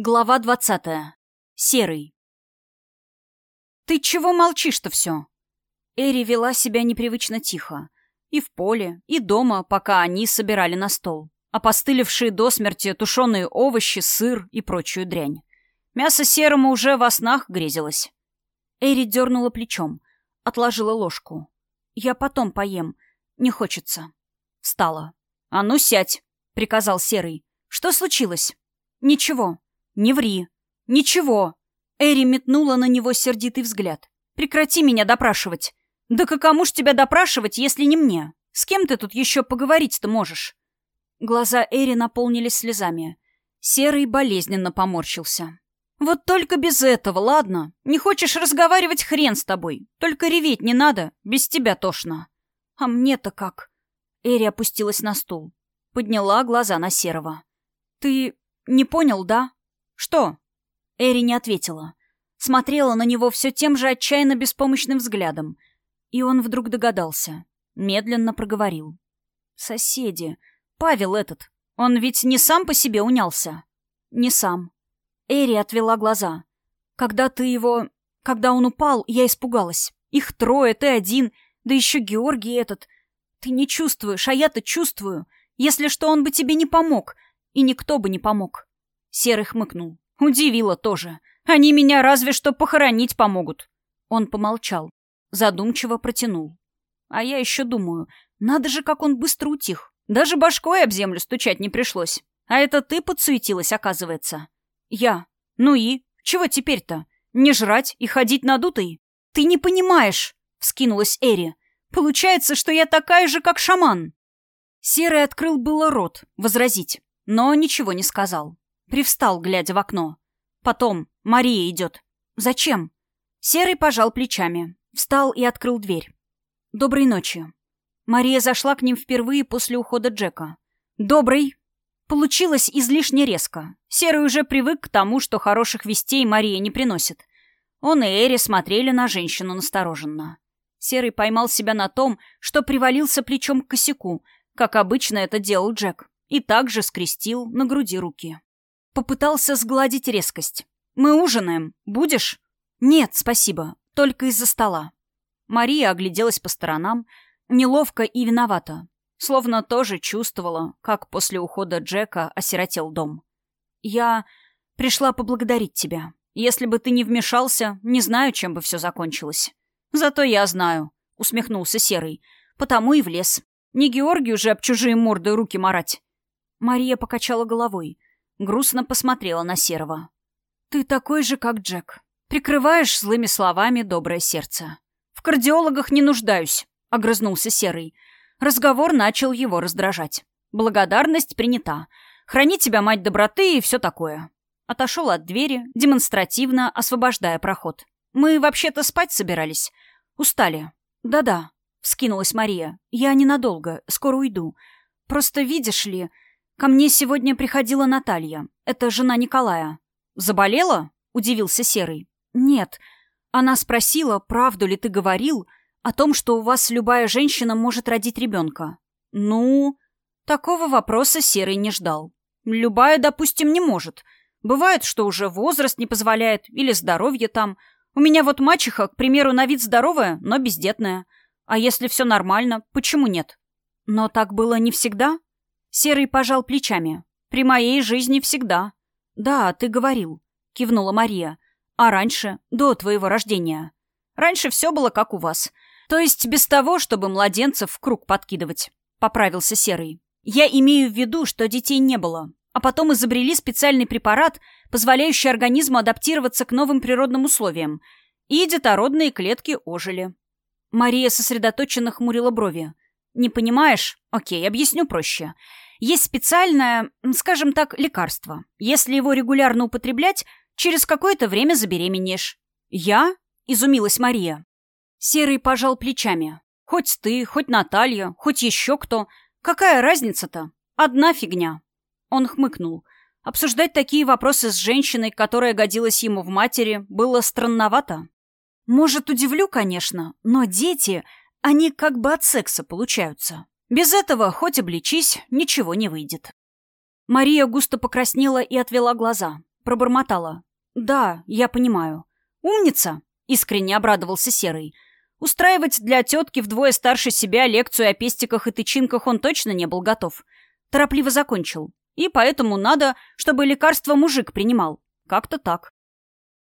Глава двадцатая. Серый. «Ты чего молчишь-то все?» Эри вела себя непривычно тихо. И в поле, и дома, пока они собирали на стол. Опостылевшие до смерти тушеные овощи, сыр и прочую дрянь. Мясо серому уже во снах грезилось. Эри дернула плечом, отложила ложку. «Я потом поем. Не хочется». Встала. «А ну сядь!» — приказал Серый. «Что случилось?» «Ничего», «Не ври». «Ничего». Эри метнула на него сердитый взгляд. «Прекрати меня допрашивать». «Да к кому ж тебя допрашивать, если не мне? С кем ты тут еще поговорить-то можешь?» Глаза Эри наполнились слезами. Серый болезненно поморщился. «Вот только без этого, ладно? Не хочешь разговаривать, хрен с тобой. Только реветь не надо, без тебя тошно». «А мне-то как?» Эри опустилась на стул. Подняла глаза на Серого. «Ты не понял, да?» «Что?» Эри не ответила. Смотрела на него все тем же отчаянно беспомощным взглядом. И он вдруг догадался. Медленно проговорил. «Соседи. Павел этот. Он ведь не сам по себе унялся?» «Не сам». Эри отвела глаза. «Когда ты его... Когда он упал, я испугалась. Их трое, ты один, да еще Георгий этот. Ты не чувствуешь, а я-то чувствую. Если что, он бы тебе не помог. И никто бы не помог. Серый хмыкнул. Удивило тоже. Они меня разве что похоронить помогут. Он помолчал. Задумчиво протянул. А я еще думаю, надо же, как он быстро утих. Даже башкой об землю стучать не пришлось. А это ты подсуетилась, оказывается. Я. Ну и? Чего теперь-то? Не жрать и ходить надутой? Ты не понимаешь, вскинулась Эри. Получается, что я такая же, как шаман. Серый открыл было рот, возразить, но ничего не сказал. Привстал, глядя в окно. Потом. Мария идет. Зачем? Серый пожал плечами. Встал и открыл дверь. Доброй ночи. Мария зашла к ним впервые после ухода Джека. Добрый. Получилось излишне резко. Серый уже привык к тому, что хороших вестей Мария не приносит. Он и Эри смотрели на женщину настороженно. Серый поймал себя на том, что привалился плечом к косяку, как обычно это делал Джек, и также скрестил на груди руки. Попытался сгладить резкость. «Мы ужинаем. Будешь?» «Нет, спасибо. Только из-за стола». Мария огляделась по сторонам, неловко и виновата. Словно тоже чувствовала, как после ухода Джека осиротел дом. «Я пришла поблагодарить тебя. Если бы ты не вмешался, не знаю, чем бы все закончилось». «Зато я знаю», — усмехнулся Серый. «Потому и влез. Не Георгию же об чужие морды руки марать». Мария покачала головой грустно посмотрела на Серого. «Ты такой же, как Джек. Прикрываешь злыми словами доброе сердце. В кардиологах не нуждаюсь», — огрызнулся Серый. Разговор начал его раздражать. «Благодарность принята. Храни тебя, мать доброты, и все такое». Отошел от двери, демонстративно освобождая проход. «Мы вообще-то спать собирались. Устали». «Да-да», — вскинулась Мария. «Я ненадолго, скоро уйду. Просто видишь ли...» «Ко мне сегодня приходила Наталья. Это жена Николая». «Заболела?» — удивился Серый. «Нет. Она спросила, правду ли ты говорил о том, что у вас любая женщина может родить ребенка». «Ну...» Такого вопроса Серый не ждал. «Любая, допустим, не может. Бывает, что уже возраст не позволяет, или здоровье там. У меня вот мачеха, к примеру, на вид здоровая, но бездетная. А если все нормально, почему нет?» «Но так было не всегда?» Серый пожал плечами. «При моей жизни всегда». «Да, ты говорил», — кивнула Мария. «А раньше, до твоего рождения?» «Раньше все было как у вас. То есть без того, чтобы младенцев в круг подкидывать», — поправился Серый. «Я имею в виду, что детей не было, а потом изобрели специальный препарат, позволяющий организму адаптироваться к новым природным условиям, и детородные клетки ожили». Мария сосредоточенно хмурила брови. Не понимаешь? Окей, объясню проще. Есть специальное, скажем так, лекарство. Если его регулярно употреблять, через какое-то время забеременеешь. Я? Изумилась Мария. Серый пожал плечами. Хоть ты, хоть Наталья, хоть еще кто. Какая разница-то? Одна фигня. Он хмыкнул. Обсуждать такие вопросы с женщиной, которая годилась ему в матери, было странновато. Может, удивлю, конечно, но дети они как бы от секса получаются. Без этого, хоть обличись, ничего не выйдет. Мария густо покраснела и отвела глаза. пробормотала. «Да, я понимаю». «Умница!» — искренне обрадовался Серый. Устраивать для тетки вдвое старше себя лекцию о пестиках и тычинках он точно не был готов. Торопливо закончил. И поэтому надо, чтобы лекарство мужик принимал. Как-то так.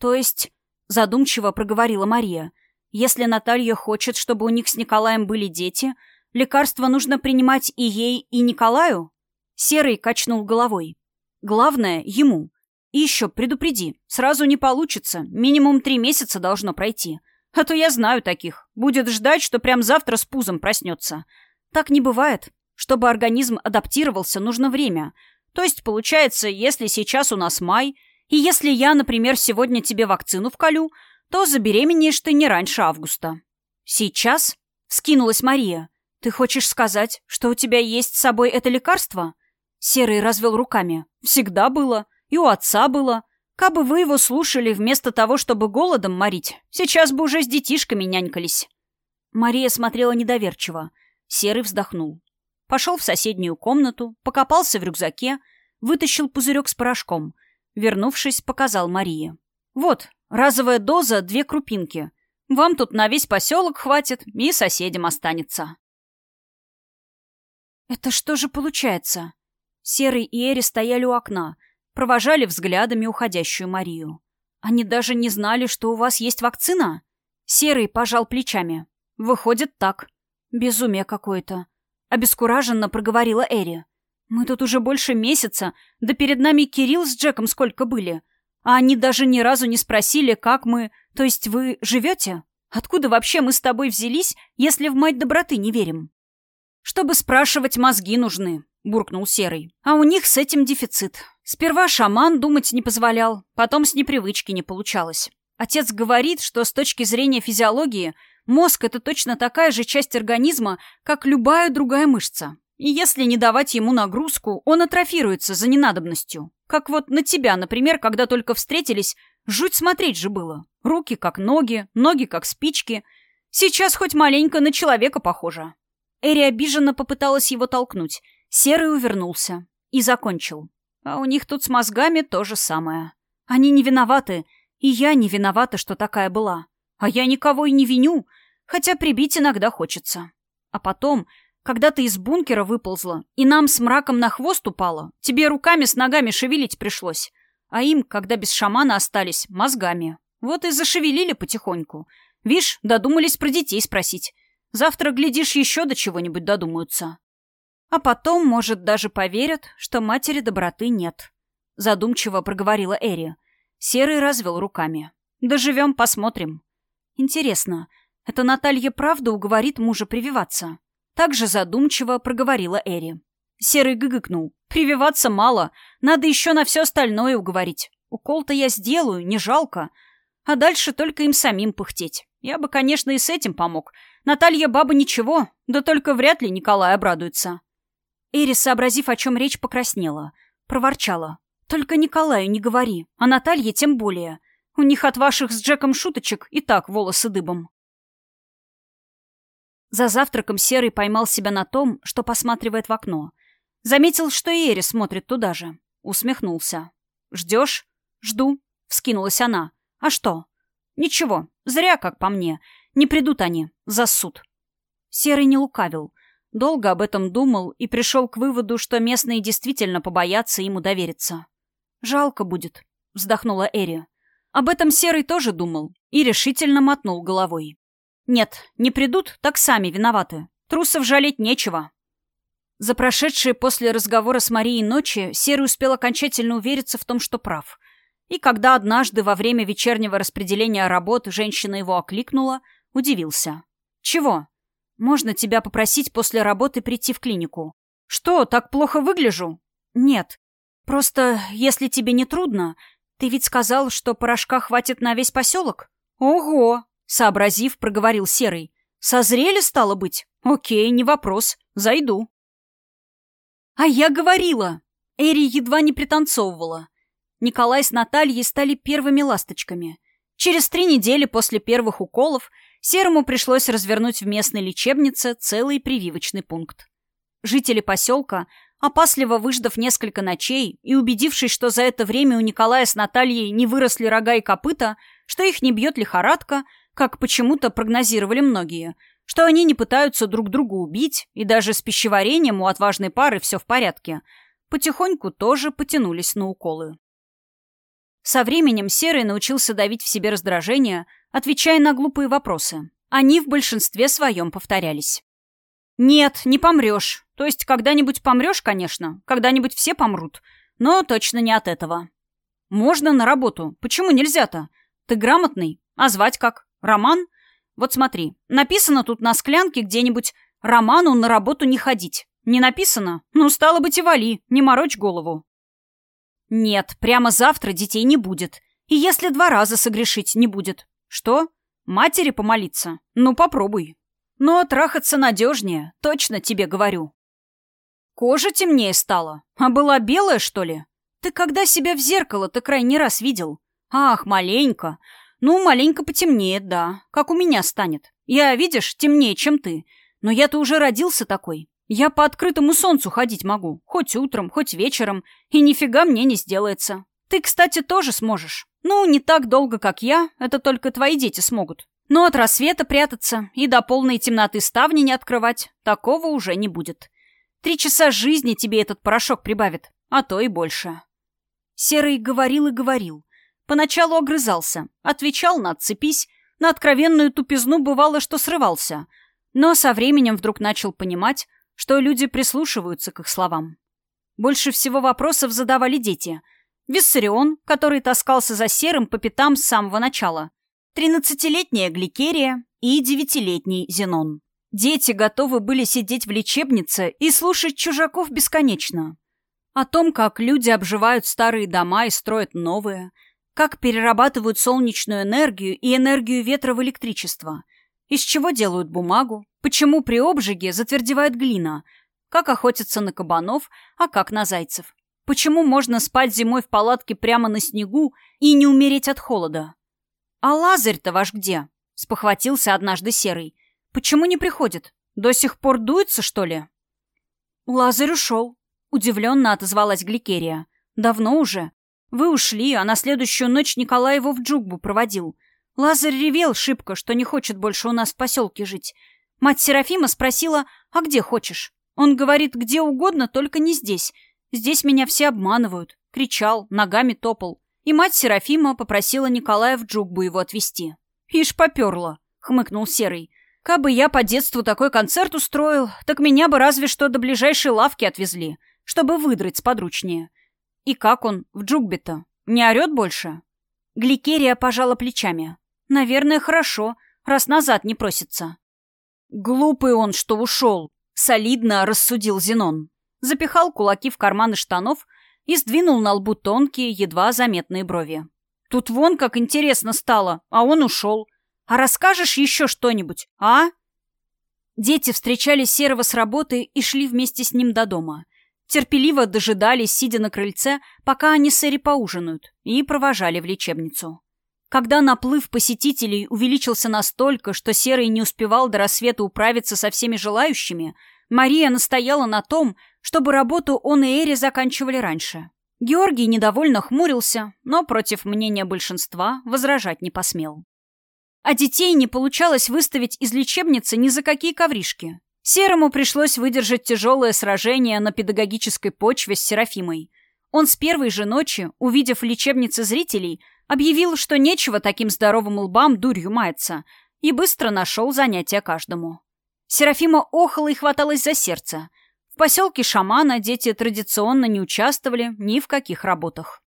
То есть, задумчиво проговорила Мария, если Наталья хочет, чтобы у них с Николаем были дети, лекарство нужно принимать и ей, и Николаю? Серый качнул головой. Главное, ему. И еще предупреди, сразу не получится, минимум три месяца должно пройти. А то я знаю таких. Будет ждать, что прям завтра с пузом проснется. Так не бывает. Чтобы организм адаптировался, нужно время. То есть, получается, если сейчас у нас май, и если я, например, сегодня тебе вакцину вколю, то забеременеешь ты не раньше августа. Сейчас? Скинулась Мария. Ты хочешь сказать, что у тебя есть с собой это лекарство? Серый развел руками. Всегда было. И у отца было. Кабы вы его слушали вместо того, чтобы голодом морить, сейчас бы уже с детишками нянькались. Мария смотрела недоверчиво. Серый вздохнул. Пошел в соседнюю комнату, покопался в рюкзаке, вытащил пузырек с порошком. Вернувшись, показал Марии. «Вот, разовая доза, две крупинки. Вам тут на весь поселок хватит, и соседям останется». «Это что же получается?» Серый и Эри стояли у окна, провожали взглядами уходящую Марию. «Они даже не знали, что у вас есть вакцина?» Серый пожал плечами. «Выходит так. Безумие какое-то». Обескураженно проговорила Эри. «Мы тут уже больше месяца, да перед нами Кирилл с Джеком сколько были. А они даже ни разу не спросили, как мы... То есть вы живете? Откуда вообще мы с тобой взялись, если в мать доброты не верим?» «Чтобы спрашивать, мозги нужны», — буркнул Серый. «А у них с этим дефицит. Сперва шаман думать не позволял, потом с непривычки не получалось. Отец говорит, что с точки зрения физиологии мозг — это точно такая же часть организма, как любая другая мышца. И если не давать ему нагрузку, он атрофируется за ненадобностью. Как вот на тебя, например, когда только встретились, жуть смотреть же было. Руки как ноги, ноги как спички. Сейчас хоть маленько на человека похоже. Эри обиженно попыталась его толкнуть. Серый увернулся. И закончил. А у них тут с мозгами то же самое. Они не виноваты, и я не виновата, что такая была. А я никого и не виню, хотя прибить иногда хочется. А потом, когда ты из бункера выползла, и нам с мраком на хвост упала, тебе руками с ногами шевелить пришлось. А им, когда без шамана остались, мозгами. Вот и зашевелили потихоньку. Вишь, додумались про детей спросить. Завтра, глядишь, еще до чего-нибудь додумаются. А потом, может, даже поверят, что матери доброты нет. Задумчиво проговорила Эри. Серый развел руками. Доживем, посмотрим. Интересно, это Наталья правда уговорит мужа прививаться? Так же задумчиво проговорила Эри. Серый гыгыкнул. Прививаться мало, надо еще на все остальное уговорить. Укол-то я сделаю, не жалко. А дальше только им самим пыхтеть. Я бы, конечно, и с этим помог. Наталья баба ничего, да только вряд ли Николай обрадуется. Эрис, сообразив, о чем речь, покраснела. Проворчала. «Только Николаю не говори, а Наталье тем более. У них от ваших с Джеком шуточек и так волосы дыбом». За завтраком Серый поймал себя на том, что посматривает в окно. Заметил, что и Эрис смотрит туда же. Усмехнулся. «Ждешь?» «Жду», — вскинулась она. «А что?» «Ничего, зря, как по мне. Не придут они. За суд». Серый не лукавил. Долго об этом думал и пришел к выводу, что местные действительно побоятся ему довериться. «Жалко будет», — вздохнула Эри. Об этом Серый тоже думал и решительно мотнул головой. «Нет, не придут, так сами виноваты. Трусов жалеть нечего». За прошедшие после разговора с Марией ночи Серый успел окончательно увериться в том, что прав. И когда однажды во время вечернего распределения работ женщина его окликнула, удивился. «Чего?» Можно тебя попросить после работы прийти в клинику? Что, так плохо выгляжу? Нет. Просто, если тебе не трудно, ты ведь сказал, что порошка хватит на весь поселок? Ого! Сообразив, проговорил Серый. Созрели, стало быть? Окей, не вопрос. Зайду. А я говорила! Эри едва не пританцовывала. Николай с Натальей стали первыми ласточками. Через три недели после первых уколов Серому пришлось развернуть в местной лечебнице целый прививочный пункт. Жители поселка, Опасливо выждав несколько ночей и убедившись, что за это время у Николая с Натальей не выросли рога и копыта, что их не бьет лихорадка, как почему-то прогнозировали многие, что они не пытаются друг друга убить, и даже с пищеварением у отважной пары все в порядке, потихоньку тоже потянулись на уколы. Со временем Серый научился давить в себе раздражение, отвечая на глупые вопросы. Они в большинстве своем повторялись. «Нет, не помрешь. То есть когда-нибудь помрешь, конечно. Когда-нибудь все помрут. Но точно не от этого. Можно на работу. Почему нельзя-то? Ты грамотный. А звать как? Роман? Вот смотри. Написано тут на склянке где-нибудь «Роману на работу не ходить». Не написано? Ну, стало быть, и вали. Не морочь голову. Нет, прямо завтра детей не будет. И если два раза согрешить не будет. Что? Матери помолиться? Ну, попробуй. Но трахаться надежнее, точно тебе говорю. Кожа темнее стала. А была белая, что ли? Ты когда себя в зеркало-то крайний раз видел? Ах, маленько. Ну, маленько потемнеет, да. Как у меня станет. Я, видишь, темнее, чем ты. Но я-то уже родился такой. Я по открытому солнцу ходить могу, хоть утром, хоть вечером, и нифига мне не сделается. Ты, кстати, тоже сможешь. Ну, не так долго, как я, это только твои дети смогут. Но от рассвета прятаться и до полной темноты ставни не открывать, такого уже не будет. Три часа жизни тебе этот порошок прибавит, а то и больше. Серый говорил и говорил. Поначалу огрызался, отвечал на «отцепись», на откровенную тупизну бывало, что срывался. Но со временем вдруг начал понимать, что люди прислушиваются к их словам. Больше всего вопросов задавали дети. Виссарион, который таскался за серым по пятам с самого начала. Тринадцатилетняя Гликерия и девятилетний Зенон. Дети готовы были сидеть в лечебнице и слушать чужаков бесконечно. О том, как люди обживают старые дома и строят новые, как перерабатывают солнечную энергию и энергию ветра в электричество – из чего делают бумагу? Почему при обжиге затвердевает глина? Как охотятся на кабанов, а как на зайцев? Почему можно спать зимой в палатке прямо на снегу и не умереть от холода? «А Лазарь-то ваш где?» — спохватился однажды Серый. «Почему не приходит? До сих пор дуется, что ли?» «Лазарь ушел», — удивленно отозвалась Гликерия. «Давно уже. Вы ушли, а на следующую ночь Николай его в джугбу проводил. Лазарь ревел шибко, что не хочет больше у нас в поселке жить. Мать Серафима спросила, а где хочешь? Он говорит, где угодно, только не здесь. Здесь меня все обманывают. Кричал, ногами топал. И мать Серафима попросила Николая в Джугбу его отвезти. «Ишь, поперла», — хмыкнул Серый. «Кабы я по детству такой концерт устроил, так меня бы разве что до ближайшей лавки отвезли, чтобы выдрать сподручнее. И как он в Джугбе-то? Не орет больше?» Гликерия пожала плечами. Наверное, хорошо, раз назад не просится. Глупый он, что ушел, солидно рассудил Зенон. Запихал кулаки в карманы штанов и сдвинул на лбу тонкие, едва заметные брови. Тут вон как интересно стало, а он ушел. А расскажешь еще что-нибудь, а? Дети встречали Серого с работы и шли вместе с ним до дома. Терпеливо дожидались, сидя на крыльце, пока они с Эри поужинают, и провожали в лечебницу. Когда наплыв посетителей увеличился настолько, что Серый не успевал до рассвета управиться со всеми желающими, Мария настояла на том, чтобы работу он и Эри заканчивали раньше. Георгий недовольно хмурился, но против мнения большинства возражать не посмел. А детей не получалось выставить из лечебницы ни за какие ковришки. Серому пришлось выдержать тяжелое сражение на педагогической почве с Серафимой. Он с первой же ночи, увидев в лечебнице зрителей, Объявил, что нечего таким здоровым лбам дурью маяться, и быстро нашел занятия каждому. Серафима охала и хваталась за сердце. В поселке шамана дети традиционно не участвовали ни в каких работах.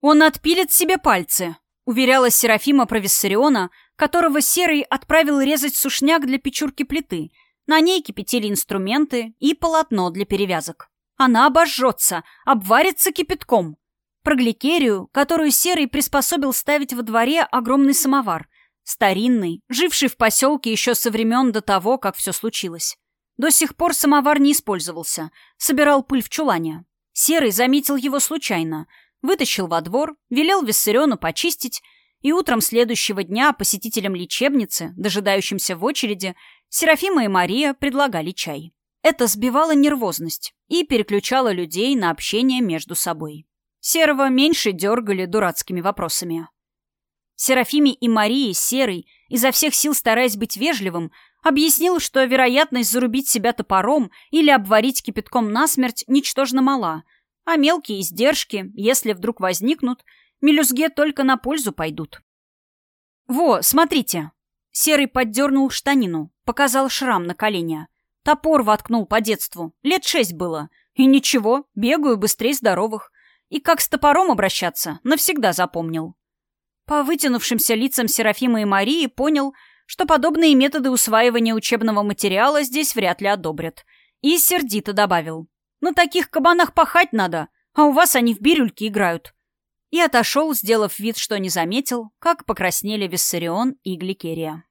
«Он отпилит себе пальцы», — уверяла Серафима про Виссариона, которого Серый отправил резать сушняк для печурки плиты. На ней кипятили инструменты и полотно для перевязок. Она обожжется, обварится кипятком. Про гликерию, которую Серый приспособил ставить во дворе огромный самовар. Старинный, живший в поселке еще со времен до того, как все случилось. До сих пор самовар не использовался, собирал пыль в чулане. Серый заметил его случайно, вытащил во двор, велел Виссариону почистить, и утром следующего дня посетителям лечебницы, дожидающимся в очереди, Серафима и Мария предлагали чай. Это сбивало нервозность и переключало людей на общение между собой. Серого меньше дергали дурацкими вопросами. Серафиме и Марии Серый, изо всех сил стараясь быть вежливым, объяснил, что вероятность зарубить себя топором или обварить кипятком насмерть ничтожно мала, а мелкие издержки, если вдруг возникнут, мелюзге только на пользу пойдут. «Во, смотрите!» Серый поддернул штанину, показал шрам на колене. Топор воткнул по детству, лет шесть было. И ничего, бегаю быстрее здоровых. И как с топором обращаться, навсегда запомнил. По вытянувшимся лицам Серафима и Марии понял, что подобные методы усваивания учебного материала здесь вряд ли одобрят. И сердито добавил. «На таких кабанах пахать надо, а у вас они в бирюльке играют». И отошел, сделав вид, что не заметил, как покраснели Виссарион и Гликерия.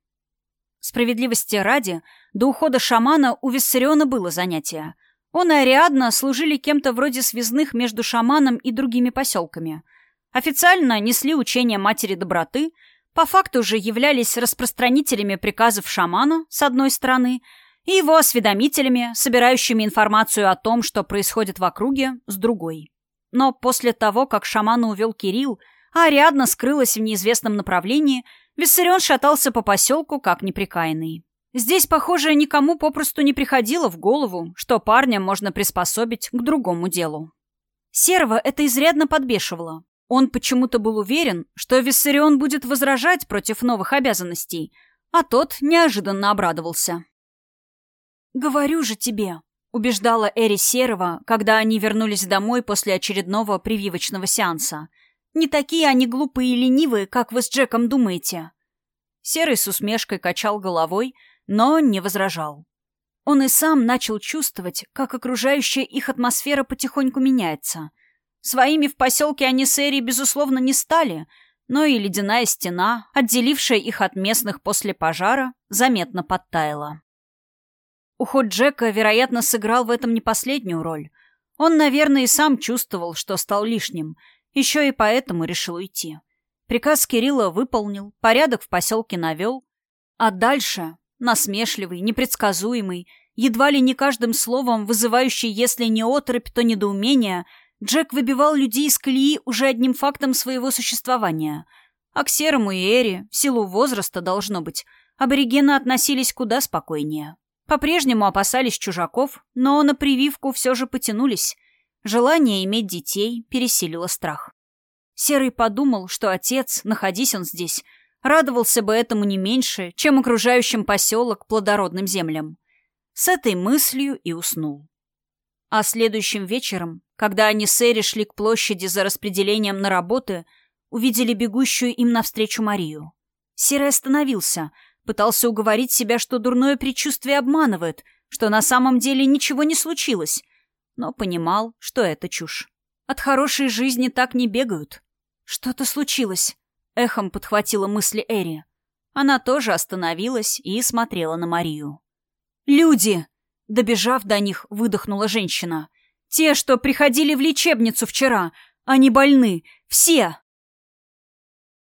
Справедливости ради, до ухода шамана у Виссариона было занятие. Он и Ариадна служили кем-то вроде связных между шаманом и другими поселками – Официально несли учения матери доброты, по факту же являлись распространителями приказов шамана, с одной стороны, и его осведомителями, собирающими информацию о том, что происходит в округе, с другой. Но после того, как шамана увел Кирилл, а Ариадна скрылась в неизвестном направлении, Виссарион шатался по поселку, как неприкаянный. Здесь, похоже, никому попросту не приходило в голову, что парня можно приспособить к другому делу. Серого это изрядно подбешивало. Он почему-то был уверен, что Виссарион будет возражать против новых обязанностей, а тот неожиданно обрадовался. «Говорю же тебе», — убеждала Эри Серова, когда они вернулись домой после очередного прививочного сеанса. «Не такие они глупые и ленивые, как вы с Джеком думаете». Серый с усмешкой качал головой, но не возражал. Он и сам начал чувствовать, как окружающая их атмосфера потихоньку меняется — Своими в поселке они с Эри, безусловно, не стали, но и ледяная стена, отделившая их от местных после пожара, заметно подтаяла. Уход Джека, вероятно, сыграл в этом не последнюю роль. Он, наверное, и сам чувствовал, что стал лишним, еще и поэтому решил уйти. Приказ Кирилла выполнил, порядок в поселке навел, а дальше, насмешливый, непредсказуемый, едва ли не каждым словом вызывающий, если не оторопь, то недоумение — Джек выбивал людей из колеи уже одним фактом своего существования. А к Серому и Эри, в силу возраста, должно быть, аборигены относились куда спокойнее. По-прежнему опасались чужаков, но на прививку все же потянулись. Желание иметь детей пересилило страх. Серый подумал, что отец, находись он здесь, радовался бы этому не меньше, чем окружающим поселок плодородным землям. С этой мыслью и уснул. А следующим вечером, когда они с Эри шли к площади за распределением на работы, увидели бегущую им навстречу Марию. Серый остановился, пытался уговорить себя, что дурное предчувствие обманывает, что на самом деле ничего не случилось, но понимал, что это чушь. От хорошей жизни так не бегают. Что-то случилось. Эхом подхватила мысли Эри. Она тоже остановилась и смотрела на Марию. «Люди!» Добежав до них, выдохнула женщина. «Те, что приходили в лечебницу вчера, они больны. Все!»